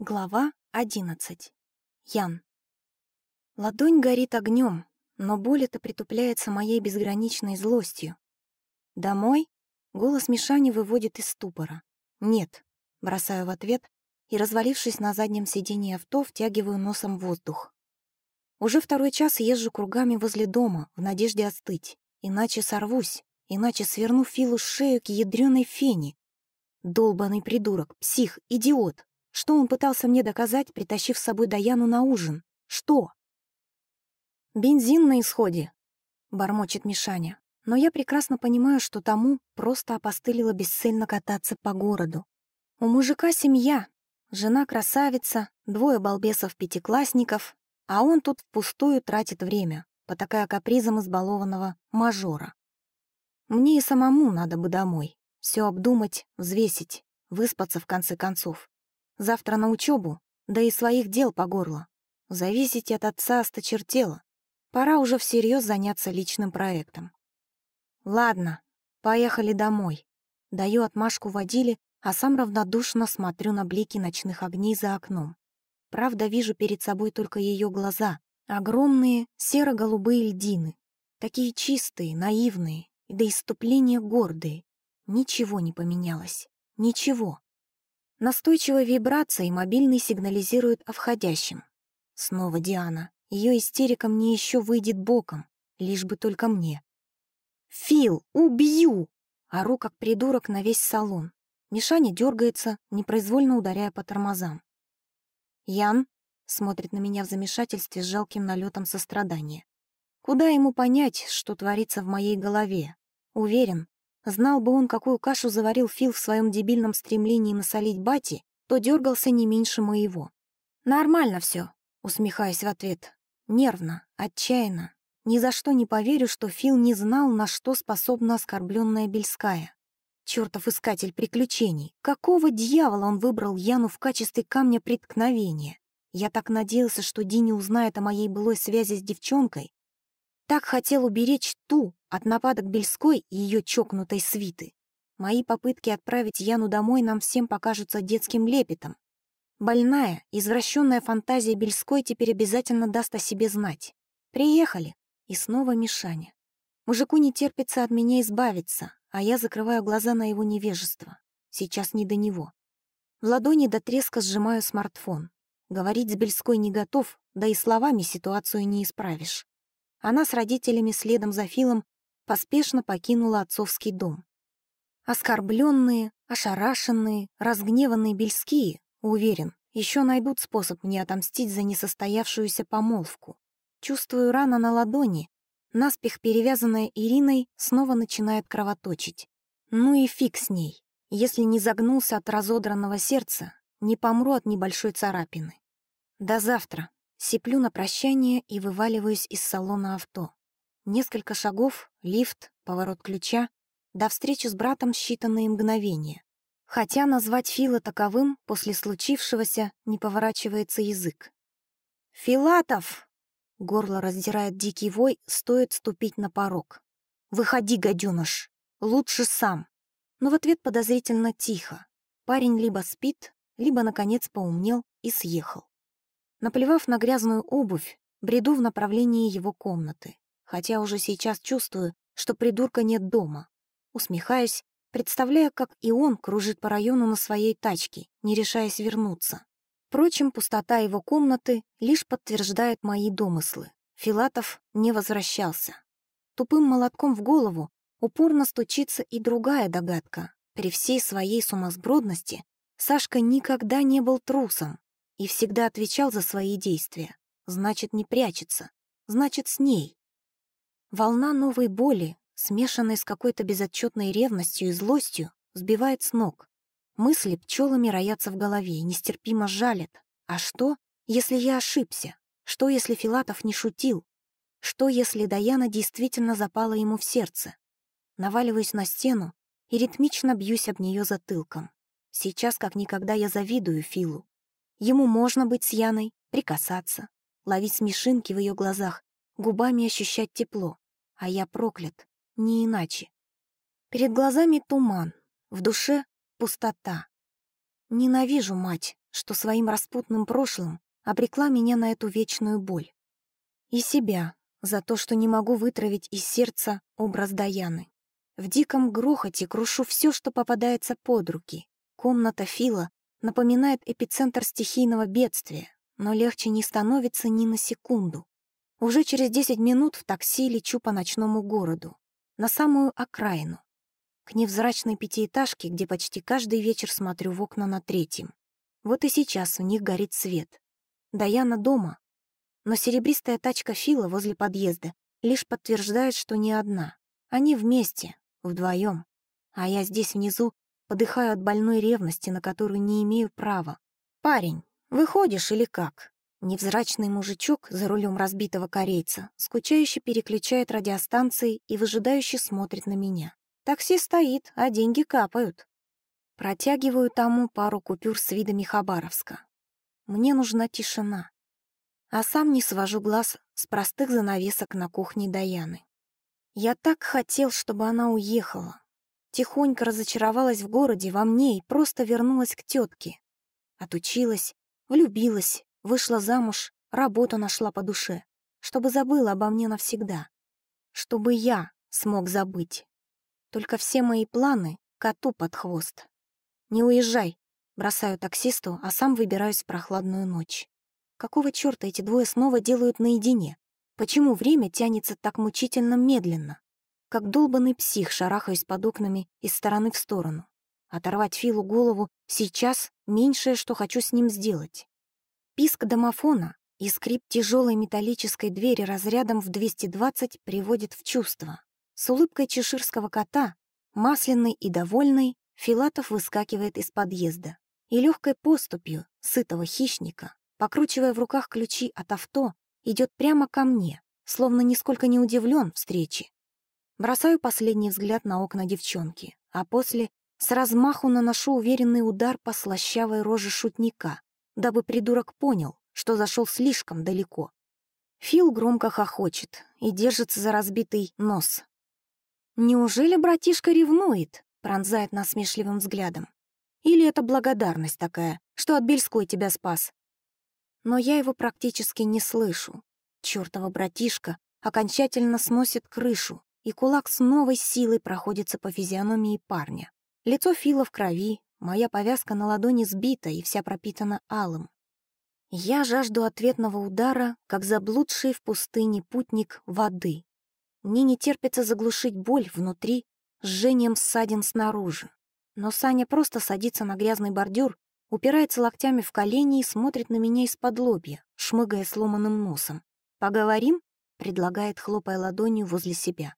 Глава 11. Ян. Ладонь горит огнем, но боль это притупляется моей безграничной злостью. «Домой?» — голос Мишани выводит из ступора. «Нет», — бросаю в ответ и, развалившись на заднем сиденье авто, втягиваю носом воздух. Уже второй час езжу кругами возле дома, в надежде остыть. Иначе сорвусь, иначе сверну Филу шею к ядрёной фене. Долбанный придурок, псих, идиот. Что он пытался мне доказать, притащив с собой Даяну на ужин? Что? «Бензин на исходе», — бормочет Мишаня. Но я прекрасно понимаю, что тому просто опостылило бесцельно кататься по городу. У мужика семья, жена красавица, двое балбесов-пятиклассников, а он тут впустую тратит время, потакая капризом избалованного мажора. Мне и самому надо бы домой, все обдумать, взвесить, выспаться в конце концов. Завтра на учебу, да и своих дел по горло. Зависеть от отца осточертело. Пора уже всерьез заняться личным проектом. Ладно, поехали домой. Даю отмашку водиле, а сам равнодушно смотрю на блики ночных огней за окном. Правда, вижу перед собой только ее глаза, огромные серо-голубые льдины, такие чистые, наивные и до иступления гордые. Ничего не поменялось. Ничего. Настойчивой вибрацией мобильный сигнализирует о входящем. Снова Диана. Ее истерика мне еще выйдет боком, лишь бы только мне. «Фил, убью!» Ору, как придурок, на весь салон. Мишаня дергается, непроизвольно ударяя по тормозам. «Ян?» — смотрит на меня в замешательстве с жалким налетом сострадания. Куда ему понять, что творится в моей голове? Уверен, Знал бы он, какую кашу заварил Фил в своем дебильном стремлении насолить Бати, то дергался не меньше моего. «Нормально все, усмехаясь в ответ. Нервно, отчаянно. Ни за что не поверю, что Фил не знал, на что способна оскорбленная Бельская. Чертов искатель приключений. Какого дьявола он выбрал Яну в качестве камня преткновения? Я так надеялся, что Ди не узнает о моей былой связи с девчонкой. Так хотел уберечь ту, от нападок Бельской и ее чокнутой свиты. Мои попытки отправить Яну домой нам всем покажутся детским лепетом. Больная, извращенная фантазия Бельской теперь обязательно даст о себе знать. Приехали. И снова Мишаня. Мужику не терпится от меня избавиться, а я закрываю глаза на его невежество. Сейчас не до него. В ладони до треска сжимаю смартфон. Говорить с Бельской не готов, да и словами ситуацию не исправишь. Она с родителями следом за Филом поспешно покинула отцовский дом. Оскорбленные, ошарашенные, разгневанные бельские, уверен, еще найдут способ мне отомстить за несостоявшуюся помолвку. Чувствую рана на ладони, наспех перевязанная Ириной, снова начинает кровоточить. Ну и фиг с ней. Если не загнулся от разодранного сердца, не помру от небольшой царапины. До завтра. Сиплю на прощание и вываливаюсь из салона авто. Несколько шагов, лифт, поворот ключа, до встречи с братом считанные мгновения. Хотя назвать Фила таковым после случившегося не поворачивается язык. «Филатов!» — горло раздирает дикий вой, стоит ступить на порог. «Выходи, гаденыш! Лучше сам!» Но в ответ подозрительно тихо. Парень либо спит, либо, наконец, поумнел и съехал. Наплевав на грязную обувь, бреду в направлении его комнаты хотя уже сейчас чувствую, что придурка нет дома. Усмехаюсь, представляя, как и он кружит по району на своей тачке, не решаясь вернуться. Впрочем, пустота его комнаты лишь подтверждает мои домыслы. Филатов не возвращался. Тупым молотком в голову упорно стучится и другая догадка. При всей своей сумасбродности Сашка никогда не был трусом и всегда отвечал за свои действия. Значит, не прячется. Значит, с ней. Волна новой боли, смешанной с какой-то безотчетной ревностью и злостью, сбивает с ног. Мысли пчелами роятся в голове и нестерпимо жалят. А что, если я ошибся? Что, если Филатов не шутил? Что, если Даяна действительно запала ему в сердце? Наваливаюсь на стену и ритмично бьюсь об нее затылком. Сейчас как никогда я завидую Филу. Ему можно быть с Яной, прикасаться, ловить смешинки в ее глазах губами ощущать тепло, а я проклят, не иначе. Перед глазами туман, в душе пустота. Ненавижу мать, что своим распутным прошлым обрекла меня на эту вечную боль. И себя за то, что не могу вытравить из сердца образ Даяны. В диком грохоте крушу все, что попадается под руки. Комната Фила напоминает эпицентр стихийного бедствия, но легче не становится ни на секунду. Уже через 10 минут в такси лечу по ночному городу, на самую окраину, к невзрачной пятиэтажке, где почти каждый вечер смотрю в окна на третьем. Вот и сейчас у них горит свет. Даяна дома, но серебристая тачка Фила возле подъезда лишь подтверждает, что не одна. Они вместе, вдвоем, а я здесь внизу подыхаю от больной ревности, на которую не имею права. «Парень, выходишь или как?» Невзрачный мужичок за рулем разбитого корейца скучающе переключает радиостанции и выжидающе смотрит на меня. Такси стоит, а деньги капают. Протягиваю тому пару купюр с видами Хабаровска. Мне нужна тишина. А сам не свожу глаз с простых занавесок на кухне Даяны. Я так хотел, чтобы она уехала. Тихонько разочаровалась в городе, во мне и просто вернулась к тетке. Отучилась, влюбилась, Вышла замуж, работу нашла по душе, чтобы забыла обо мне навсегда. Чтобы я смог забыть. Только все мои планы коту под хвост. «Не уезжай», — бросаю таксисту, а сам выбираюсь в прохладную ночь. Какого чёрта эти двое снова делают наедине? Почему время тянется так мучительно медленно? Как долбанный псих шарахаюсь под окнами из стороны в сторону. Оторвать Филу голову сейчас — меньшее, что хочу с ним сделать. Писк домофона и скрип тяжелой металлической двери разрядом в 220 приводит в чувство. С улыбкой чеширского кота, масляный и довольный, Филатов выскакивает из подъезда и легкой поступью сытого хищника, покручивая в руках ключи от авто, идет прямо ко мне, словно нисколько не удивлен встрече. Бросаю последний взгляд на окна девчонки, а после с размаху наношу уверенный удар по слащавой роже шутника, дабы придурок понял, что зашел слишком далеко. Фил громко хохочет и держится за разбитый нос. «Неужели братишка ревнует?» — пронзает насмешливым взглядом. «Или это благодарность такая, что от Бельской тебя спас?» Но я его практически не слышу. Чёртова братишка окончательно сносит крышу, и кулак с новой силой проходится по физиономии парня. Лицо Фила в крови, Моя повязка на ладони сбита и вся пропитана алым. Я жажду ответного удара, как заблудший в пустыне путник воды. Мне не терпится заглушить боль внутри, жжением ссадин снаружи. Но Саня просто садится на грязный бордюр, упирается локтями в колени и смотрит на меня из-под лобья, шмыгая сломанным носом. «Поговорим?» — предлагает, хлопая ладонью возле себя.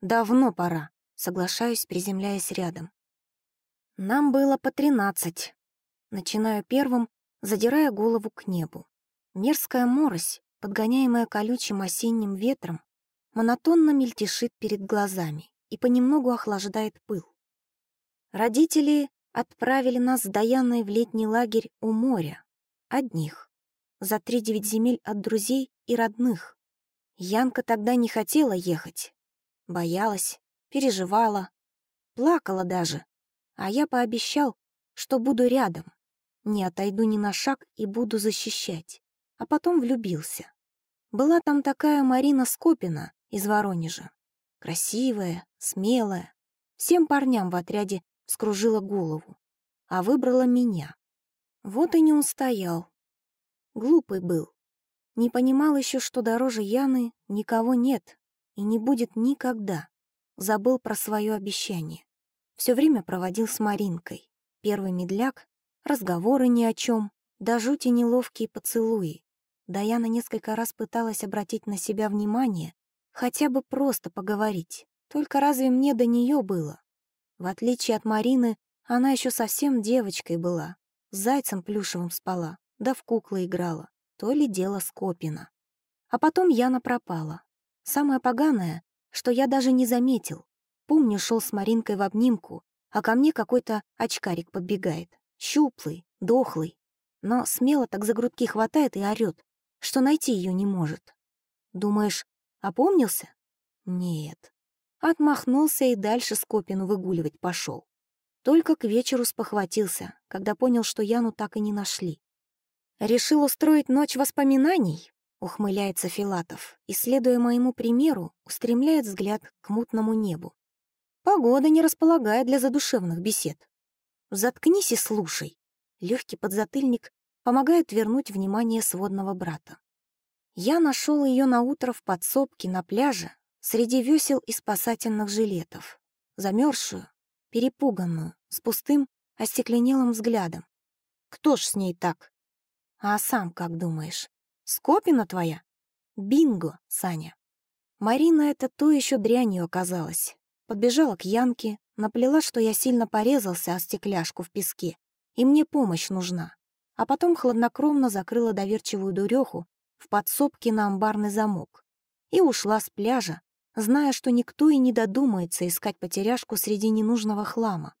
«Давно пора», — соглашаюсь, приземляясь рядом. Нам было по тринадцать. Начинаю первым, задирая голову к небу. Мерзкая морось, подгоняемая колючим осенним ветром, монотонно мельтешит перед глазами и понемногу охлаждает пыл. Родители отправили нас с Даяной в летний лагерь у моря, одних, за три девять земель от друзей и родных. Янка тогда не хотела ехать, боялась, переживала, плакала даже, а я пообещал, что буду рядом, не отойду ни на шаг и буду защищать. А потом влюбился. Была там такая Марина Скопина из Воронежа. Красивая, смелая. Всем парням в отряде скружила голову. А выбрала меня. Вот и не устоял. Глупый был. Не понимал еще, что дороже Яны никого нет и не будет никогда. Забыл про свое обещание. Все время проводил с Маринкой. Первый медляк, разговоры ни о чем, да жути неловкие поцелуи. Даяна несколько раз пыталась обратить на себя внимание, хотя бы просто поговорить. Только разве мне до нее было? В отличие от Марины, она еще совсем девочкой была. С зайцем плюшевым спала, да в куклы играла. То ли дело Скопина. А потом Яна пропала. Самое поганое, что я даже не заметил. Помню, шел с Маринкой в обнимку, а ко мне какой-то очкарик подбегает. Щуплый, дохлый, но смело так за грудки хватает и орёт, что найти ее не может. Думаешь, опомнился? Нет. Отмахнулся и дальше Скопину выгуливать пошел. Только к вечеру спохватился, когда понял, что Яну так и не нашли. «Решил устроить ночь воспоминаний?» — ухмыляется Филатов, и, следуя моему примеру, устремляет взгляд к мутному небу. Погода не располагает для задушевных бесед. Заткнись и слушай. Легкий подзатыльник помогает вернуть внимание сводного брата. Я нашел ее на утро в подсобке на пляже среди весел и спасательных жилетов, замерзшую, перепуганную, с пустым, остекленелым взглядом. Кто ж с ней так? А сам как думаешь? Скопина твоя? Бинго, Саня. Марина это то еще дрянью оказалась. Подбежала к Янке, наплела, что я сильно порезался о стекляшку в песке, и мне помощь нужна. А потом хладнокровно закрыла доверчивую дуреху в подсобке на амбарный замок и ушла с пляжа, зная, что никто и не додумается искать потеряшку среди ненужного хлама.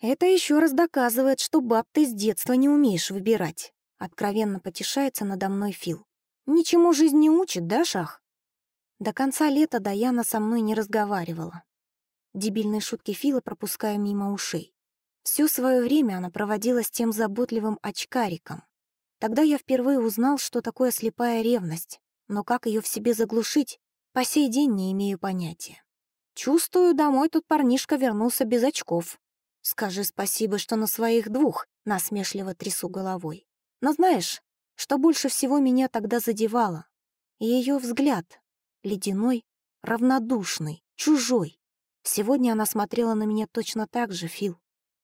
«Это еще раз доказывает, что баб ты с детства не умеешь выбирать», откровенно потешается надо мной Фил. «Ничему жизнь не учит, да, Шах?» До конца лета Даяна со мной не разговаривала. Дебильные шутки Фила пропускаю мимо ушей. Все свое время она проводила с тем заботливым очкариком. Тогда я впервые узнал, что такое слепая ревность, но как ее в себе заглушить, по сей день не имею понятия. Чувствую, домой тут парнишка вернулся без очков. Скажи спасибо, что на своих двух, насмешливо трясу головой. Но знаешь, что больше всего меня тогда задевало? Ее взгляд, ледяной, равнодушный, чужой. Сегодня она смотрела на меня точно так же, Фил.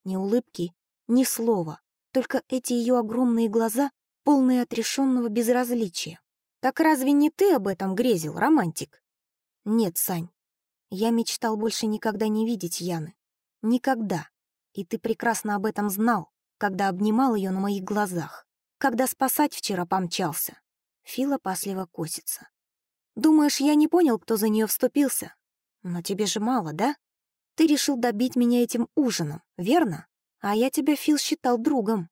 Ни улыбки, ни слова, только эти ее огромные глаза, полные отрешенного безразличия. Так разве не ты об этом грезил, романтик? Нет, Сань. Я мечтал больше никогда не видеть Яны. Никогда. И ты прекрасно об этом знал, когда обнимал ее на моих глазах. Когда спасать вчера помчался. Фила пасливо косится. Думаешь, я не понял, кто за нее вступился? Но тебе же мало, да? Ты решил добить меня этим ужином, верно? А я тебя, Фил, считал другом.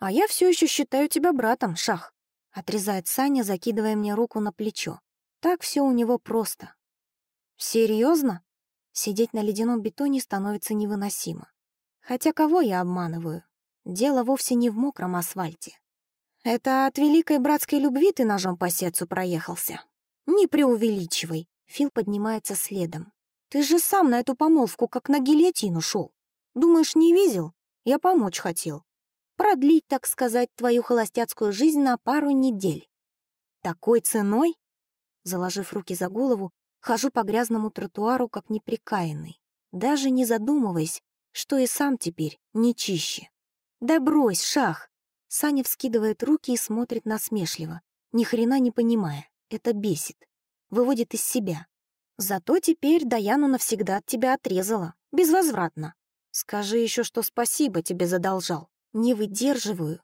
А я все еще считаю тебя братом, Шах. Отрезает Саня, закидывая мне руку на плечо. Так все у него просто. Серьезно? Сидеть на ледяном бетоне становится невыносимо. Хотя кого я обманываю? Дело вовсе не в мокром асфальте. Это от великой братской любви ты ножом по сердцу проехался. Не преувеличивай. Фил поднимается следом. Ты же сам на эту помолвку как на гильотину шел. Думаешь, не видел? Я помочь хотел продлить, так сказать, твою холостяцкую жизнь на пару недель. Такой ценой? Заложив руки за голову, хожу по грязному тротуару, как неприкаянный, даже не задумываясь, что и сам теперь не чище. Да брось, шах! Саня вскидывает руки и смотрит насмешливо, ни хрена не понимая. Это бесит. Выводит из себя. Зато теперь Даяну навсегда от тебя отрезала. Безвозвратно. Скажи еще, что спасибо тебе задолжал. Не выдерживаю.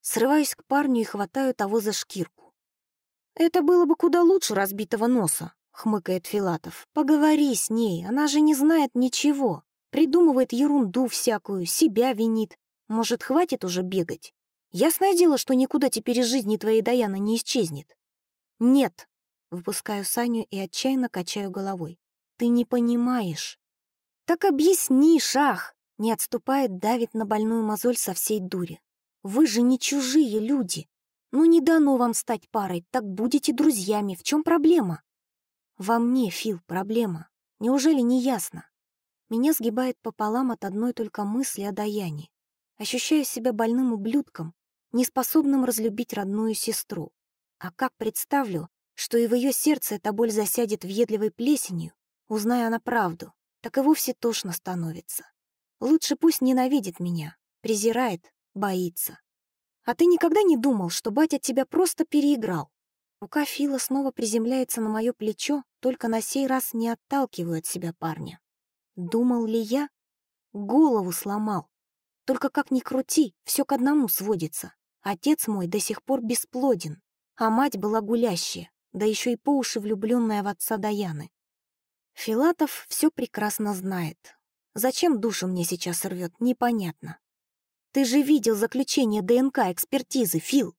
Срываюсь к парню и хватаю того за шкирку. «Это было бы куда лучше разбитого носа», — хмыкает Филатов. «Поговори с ней, она же не знает ничего. Придумывает ерунду всякую, себя винит. Может, хватит уже бегать? Ясное дело, что никуда теперь из жизни твоей Даяна не исчезнет». «Нет», — выпускаю Саню и отчаянно качаю головой. «Ты не понимаешь». «Так объясни, Шах!» Не отступает, давит на больную мозоль со всей дури. Вы же не чужие люди. Ну не дано вам стать парой, так будете друзьями. В чем проблема? Во мне, Фил, проблема. Неужели не ясно? Меня сгибает пополам от одной только мысли о Даяне. Ощущаю себя больным ублюдком, неспособным разлюбить родную сестру. А как представлю, что и в ее сердце эта боль засядет въедливой плесенью, узная она правду, так и вовсе тошно становится. Лучше пусть ненавидит меня, презирает, боится. А ты никогда не думал, что батя тебя просто переиграл? Рука Фила снова приземляется на мое плечо, только на сей раз не отталкиваю от себя парня. Думал ли я? Голову сломал. Только как ни крути, все к одному сводится. Отец мой до сих пор бесплоден, а мать была гулящая, да еще и по уши влюбленная в отца Даяны. Филатов все прекрасно знает, Зачем душу мне сейчас рвет, непонятно. Ты же видел заключение ДНК-экспертизы, Фил.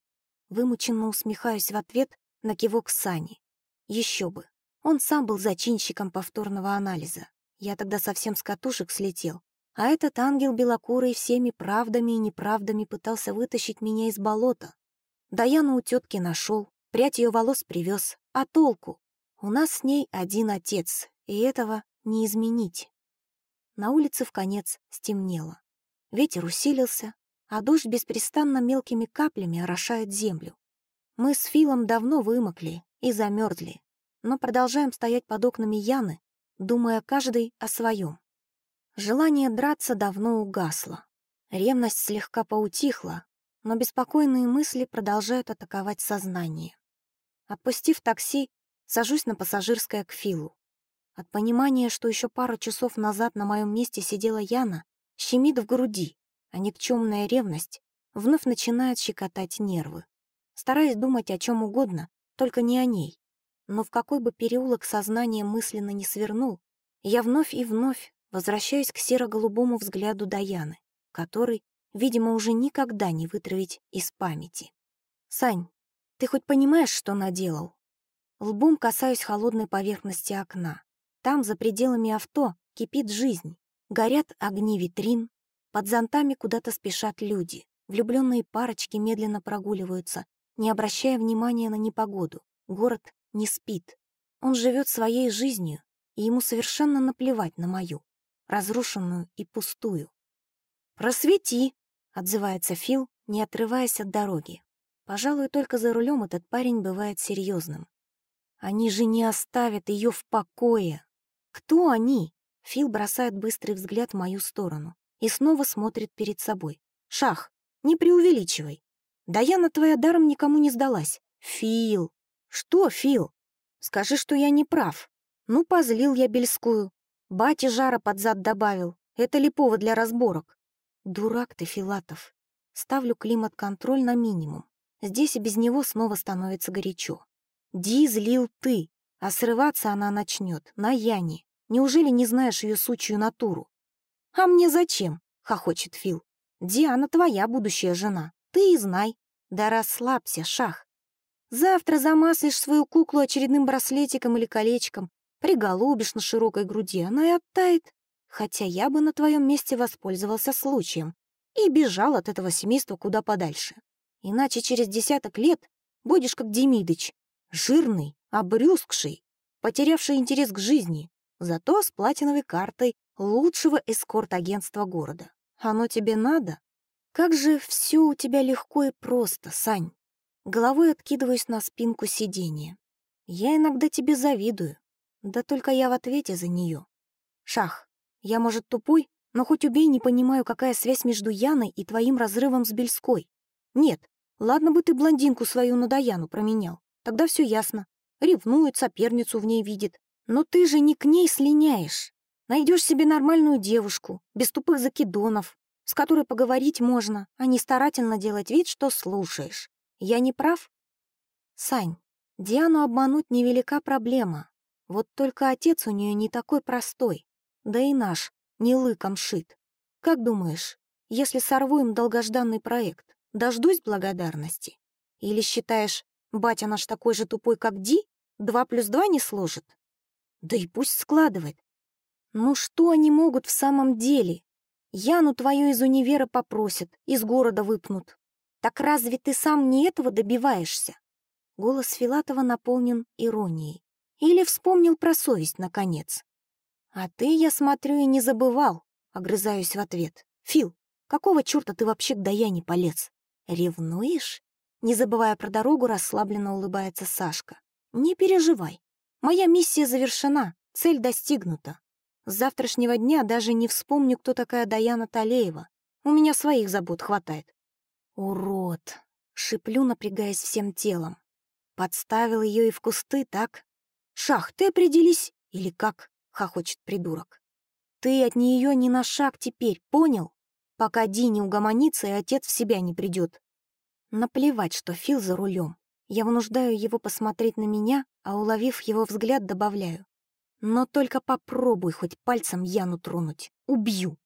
Вымученно усмехаюсь в ответ на кивок Сани. Еще бы. Он сам был зачинщиком повторного анализа. Я тогда совсем с катушек слетел. А этот ангел белокурый всеми правдами и неправдами пытался вытащить меня из болота. Даяну у тетки нашел, прядь ее волос привез. А толку? У нас с ней один отец, и этого не изменить. На улице в конец стемнело. Ветер усилился, а дождь беспрестанно мелкими каплями орошает землю. Мы с Филом давно вымокли и замерзли, но продолжаем стоять под окнами Яны, думая каждый о своем. Желание драться давно угасло. Ревность слегка поутихла, но беспокойные мысли продолжают атаковать сознание. Отпустив такси, сажусь на пассажирское к Филу. От понимания, что еще пару часов назад на моем месте сидела Яна, щемит в груди, а никчемная ревность вновь начинает щекотать нервы. Стараюсь думать о чем угодно, только не о ней. Но в какой бы переулок сознание мысленно не свернул, я вновь и вновь возвращаюсь к серо-голубому взгляду Даяны, который, видимо, уже никогда не вытравить из памяти. «Сань, ты хоть понимаешь, что наделал?» Лбом касаюсь холодной поверхности окна. Там, за пределами авто, кипит жизнь. Горят огни витрин, под зонтами куда-то спешат люди. Влюбленные парочки медленно прогуливаются, не обращая внимания на непогоду. Город не спит. Он живет своей жизнью, и ему совершенно наплевать на мою, разрушенную и пустую. «Просвети!» — отзывается Фил, не отрываясь от дороги. Пожалуй, только за рулем этот парень бывает серьезным. Они же не оставят ее в покое. Кто они? Фил бросает быстрый взгляд в мою сторону и снова смотрит перед собой. «Шах, не преувеличивай. Даяна твоя даром никому не сдалась. Фил!» «Что, Фил? Скажи, что я не прав. Ну, позлил я Бельскую. Бате жара под зад добавил. Это ли повод для разборок?» «Дурак ты, Филатов. Ставлю климат-контроль на минимум. Здесь и без него снова становится горячо. Ди злил ты, а срываться она начнет на Яне. Неужели не знаешь ее сучью натуру? «А мне зачем?» — хохочет Фил. «Диана твоя будущая жена. Ты и знай. Да расслабься, шах. Завтра замаслишь свою куклу очередным браслетиком или колечком, приголубишь на широкой груди, она и оттает. Хотя я бы на твоем месте воспользовался случаем и бежал от этого семейства куда подальше. Иначе через десяток лет будешь как Демидыч, жирный, обрюзгший, потерявший интерес к жизни, зато с платиновой картой лучшего эскорт-агентства города. Оно тебе надо? Как же все у тебя легко и просто, Сань. Головой откидываюсь на спинку сиденья. Я иногда тебе завидую. Да только я в ответе за нее. Шах, я, может, тупой, но хоть убей, не понимаю, какая связь между Яной и твоим разрывом с Бельской. Нет, ладно бы ты блондинку свою на Даяну променял. Тогда все ясно. Ревнует, соперницу в ней видит. Но ты же не к ней слиняешь. Найдешь себе нормальную девушку, без тупых закидонов, с которой поговорить можно, а не старательно делать вид, что слушаешь. Я не прав? Сань, Диану обмануть невелика проблема. Вот только отец у нее не такой простой. Да и наш, не лыком шит. Как думаешь, если сорву им долгожданный проект, дождусь благодарности? Или считаешь, батя наш такой же тупой, как Ди, два плюс два не сложит? Да и пусть складывает. Ну что они могут в самом деле? Яну твою из универа попросят, из города выпнут. Так разве ты сам не этого добиваешься? Голос Филатова наполнен иронией. Или вспомнил про совесть, наконец. А ты, я смотрю, и не забывал, огрызаюсь в ответ. Фил, какого черта ты вообще к Даяне полез? Ревнуешь? Не забывая про дорогу, расслабленно улыбается Сашка. Не переживай. Моя миссия завершена, цель достигнута. С завтрашнего дня даже не вспомню, кто такая Даяна Талеева. У меня своих забот хватает. Урод! Шиплю, напрягаясь всем телом. Подставил ее и в кусты, так? Шах, ты определись, или как? Хохочет придурок. Ты от нее ни на шаг теперь, понял? Пока Ди не угомонится и отец в себя не придет. Наплевать, что Фил за рулем. Я вынуждаю его посмотреть на меня, а уловив его взгляд, добавляю. Но только попробуй хоть пальцем Яну тронуть. Убью.